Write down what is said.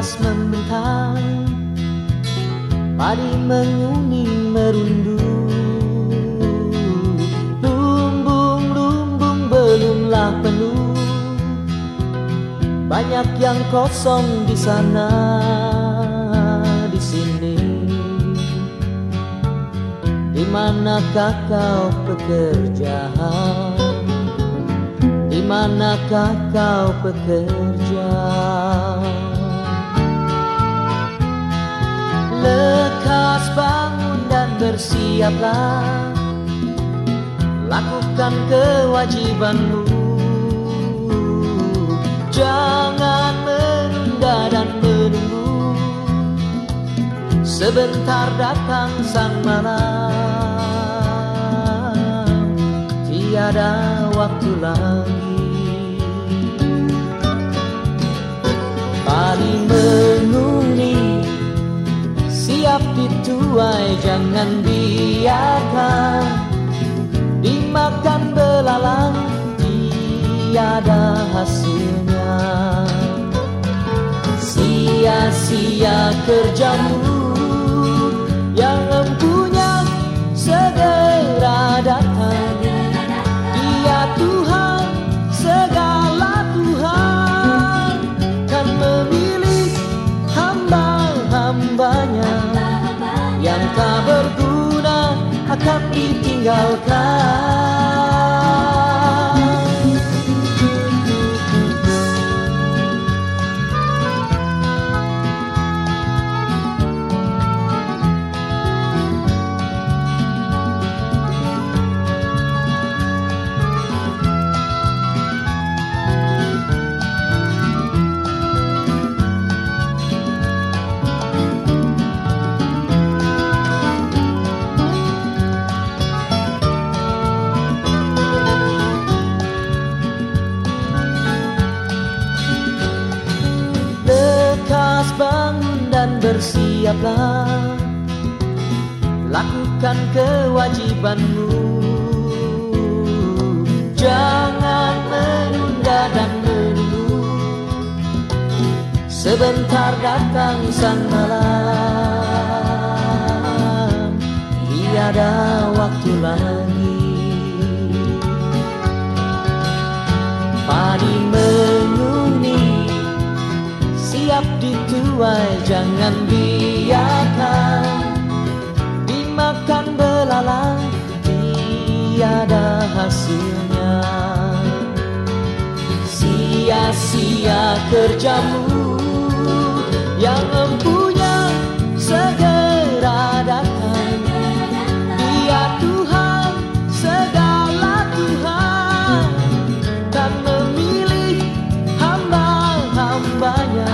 membentang Padi menguning merunduk Lumbung-lumbung belumlah penuh Banyak yang kosong di sana di sini. Di manakah kau bekerja Di manakah kau bekerja Lekas bangun dan bersiaplah. Lakukan kewajibanmu. Jangan menunda dan menunggu. Sebentar datang sang malam. Tiada waktu lagi. Padi jangan biarkan Dimakan belalang Tiada hasilnya. Sia-sia kerjamu Yang tak berguna akan ditinggalkan bersiaplah. Lakukan kewajibanmu. Jangan menunda dan menunggu. Sebentar datang sang malam. Tiada waktu lagi dituai jangan biarkan Dimakan belalang Tiada hasilnya. Sia-sia kerjamu Yang empunya segera datang. Dia Tuhan segala Tuhan Dan memilih hamba-hambanya